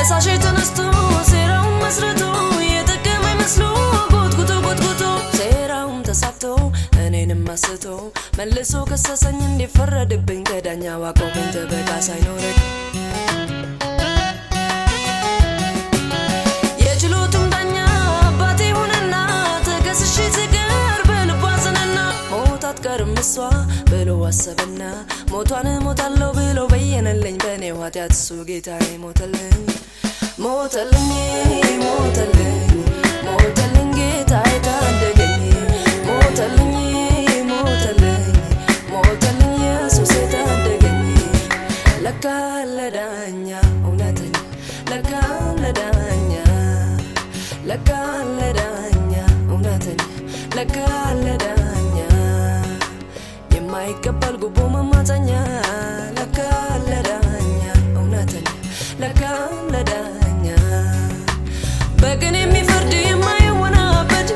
ከሳሽ ተነስቶ ሴራውን መስርቶ የጠቀመ መስሎ ጎትጉቶ ጎትጉቶ ሴራውም ተሳክቶ እኔንም አስቶ መልሶ ከሰሰኝ እንዲፈረድብኝ ከዳኛ ዋቆመኝ ጠበቃ ሳይኖረኝ አትቀርም እሷ አሰበና ሞቷን ሞታለሁ ብሎ በየነልኝ በእኔ ኃጢአት እሱ ጌታዬ ሞተልኝ ሞተልኝ ሞተልኝ ሞተልኝ ጌታዬ ታደገኝ ሞተልኝ ሞተልኝ ሞተልኝ ኢየሱስ ታደገኝ ለካ ለዳኛ እውነተኛ ለካ ለዳኛ ለካ ለዳኛ እውነተኛ ለካ ለዳኛ የማይቀበል ጉቦ መማፀኛ ለካ ለዳኛ እውነተኛ ለካ ለዳኛ። በቅን የሚፈርድ የማይወናበድ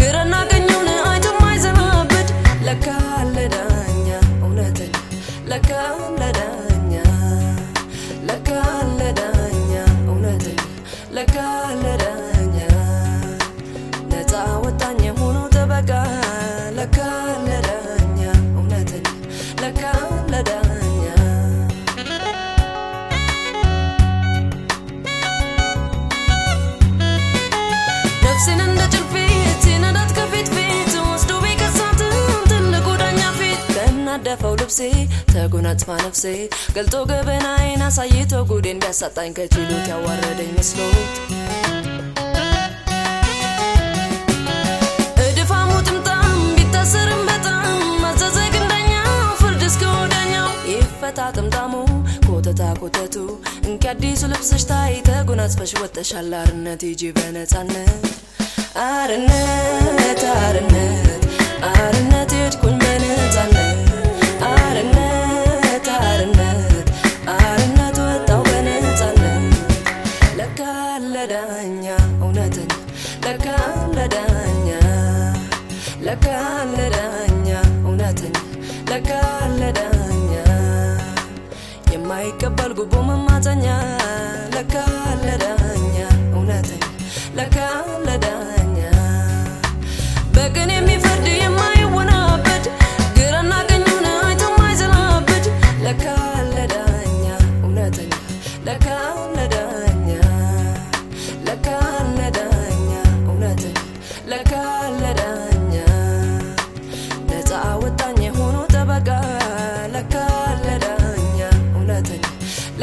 ግራና ቀኙን አይቶ የማይዘናበድ ለካ ለዳኛ እውነተኛ ለካ ለዳኛ። ለካ ለዳኛ እውነተኛ ለካ ከናደፈው ልብሴ ተጎናጽፋ ነፍሴ ገልጦ ገበናዬን አሳይቶ ጉዴን ቢያሳጣኝ ከችሎት ያዋረደኝ መስሎት ይፈታ ጥምጣሙ ኮተታ ኮተቱ እንኪ አዲሱ ልብስሽ ታይ ተጎናጽፈሽ ወጥተሻል አርነት ሂጂ በነፃነት አርነት አርነት አርነት ሄድኩኝ በነፃነት አርነት አርነት አርነት ወጣው በነፃነት ለካ ለዳኛ እውነተኛ ለካ ለዳኛ ለካ ለዳኛ የማይቀበል ጉቦ መማፀኛ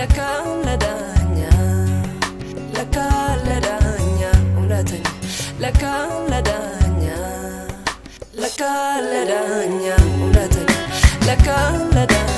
ለካ ለዳኛ ለካ ለዳኛ እውነተኛ ለካ ለዳኛ ለካ ለዳኛ እውነተኛ ለካ ለዳኛ